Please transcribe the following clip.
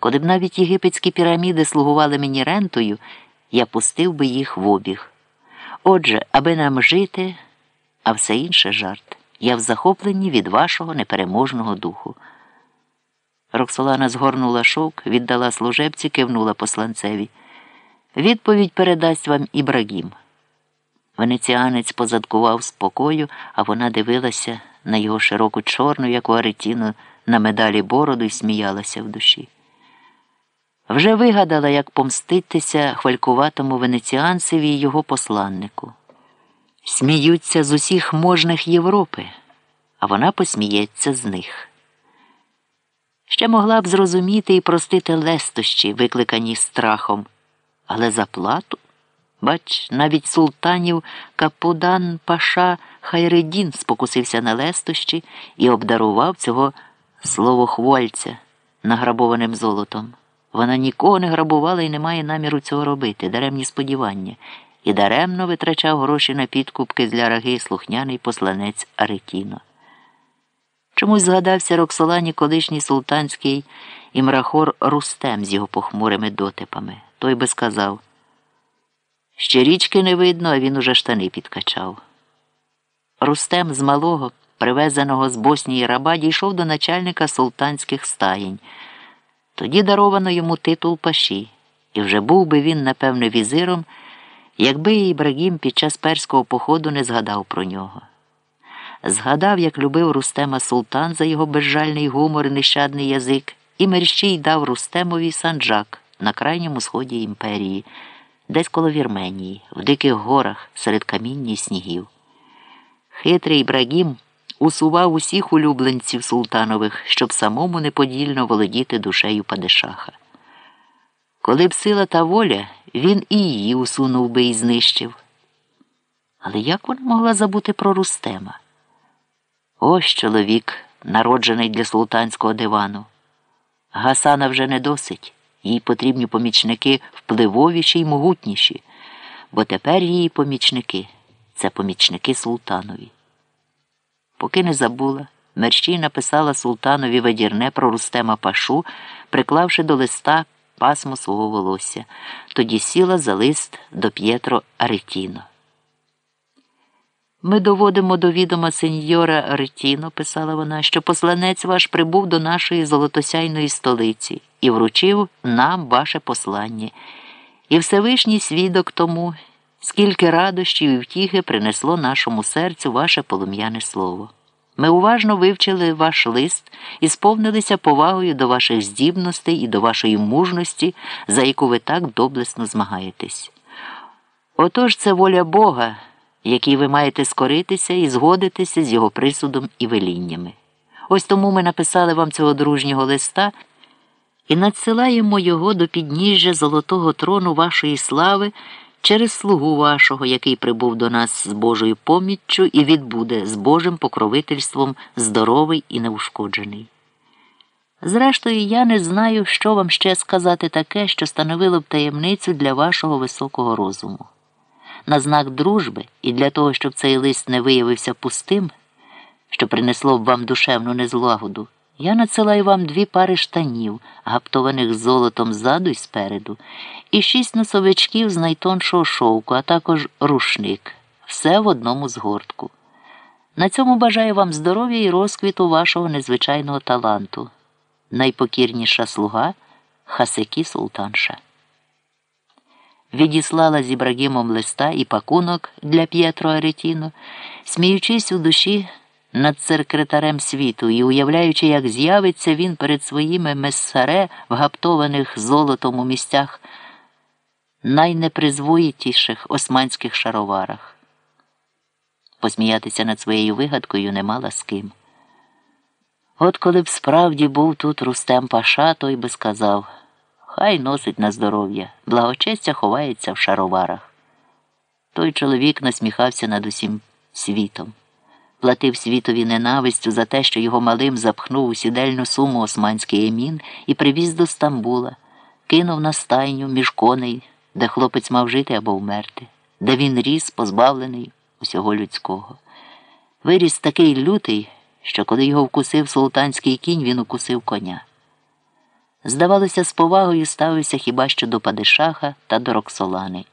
Коли б навіть єгипетські піраміди слугували мені рентою, я пустив би їх в обіг. Отже, аби нам жити, а все інше жарт, я в захопленні від вашого непереможного духу. Роксолана згорнула шовк, віддала служебці, кивнула посланцеві. Відповідь передасть вам Ібрагім. Венеціанець позадкував спокою, а вона дивилася на його широку чорну, як у аретіну, на медалі бороду і сміялася в душі. Вже вигадала, як помститися хвалькуватому венеціанцеві і його посланнику. Сміються з усіх можних Європи, а вона посміється з них. Ще могла б зрозуміти і простити лестощі, викликані страхом, але за плату. Бач, навіть султанів Капудан Паша Хайредін спокусився на лестощі і обдарував цього словохвольця награбованим золотом. Вона нікого не грабувала і не має наміру цього робити, даремні сподівання, і даремно витрачав гроші на підкупки для раги слухняний посланець Аретіно. Чомусь згадався Роксолані колишній султанський імрахор Рустем з його похмурими дотипами. Той би сказав. Ще річки не видно, а він уже штани підкачав. Рустем з малого, привезеного з Боснії раба, дійшов до начальника султанських стаєнь. Тоді даровано йому титул паші, і вже був би він, напевне, візиром, якби Ібрагім під час перського походу не згадав про нього. Згадав, як любив Рустема султан за його безжальний гумор і нещадний язик, і мерщій дав Рустемові санджак на крайньому сході імперії десь коло Вірменії, в диких горах серед каміння і снігів. Хитрий Ібрагім усував усіх улюбленців султанових, щоб самому неподільно володіти душею Падишаха. Коли б сила та воля, він і її усунув би і знищив. Але як вона могла забути про Рустема? Ось чоловік, народжений для султанського дивану. Гасана вже не досить. Їй потрібні помічники впливовіші й могутніші, бо тепер її помічники це помічники султанові. Поки не забула, мерщій написала султанові ведірне про Рустема Пашу, приклавши до листа пасмо свого волосся, тоді сіла за лист до П'єтро Аретіно. Ми доводимо до відома сеньора Ретіно, писала вона, що посланець ваш прибув до нашої золотосяйної столиці і вручив нам ваше послання. І Всевишній свідок тому, скільки радощів і втіхи принесло нашому серцю ваше полум'яне слово. Ми уважно вивчили ваш лист і сповнилися повагою до ваших здібностей і до вашої мужності, за яку ви так доблесно змагаєтесь. Отож це воля Бога якій ви маєте скоритися і згодитися з його присудом і веліннями. Ось тому ми написали вам цього дружнього листа і надсилаємо його до підніжжя золотого трону вашої слави через слугу вашого, який прибув до нас з Божою поміччю і відбуде з Божим покровительством здоровий і неушкоджений. Зрештою, я не знаю, що вам ще сказати таке, що становило б таємницю для вашого високого розуму на знак дружби і для того, щоб цей лист не виявився пустим, що принесло б вам душевну незлагоду, я надсилаю вам дві пари штанів, гаптованих золотом ззаду і спереду, і шість носовичків з найтоншого шовку, а також рушник, все в одному згортку. На цьому бажаю вам здоров'я і розквіту вашого незвичайного таланту. Найпокірніша слуга Хасекі Султанша відіслала з Ібрагімом листа і пакунок для П'єтро Аретіно, сміючись у душі над секретарем світу і уявляючи, як з'явиться він перед своїми месаре, вгаптованих золотом у місцях найнепризвоїтіших османських шароварах. Посміятися над своєю вигадкою не мала з ким. От коли б справді був тут Рустем Паша, той би сказав. Хай носить на здоров'я, благочестя ховається в шароварах. Той чоловік насміхався над усім світом, платив світові ненавистю за те, що його малим запхнув у сідельну суму османський емін і привіз до Стамбула, кинув на стайню між коней, де хлопець мав жити або вмерти, де він ріс, позбавлений усього людського. Виріс такий лютий, що коли його вкусив султанський кінь, він укусив коня. здавалося, з повагою ставився хіба що до Падишаха та до Роксолани.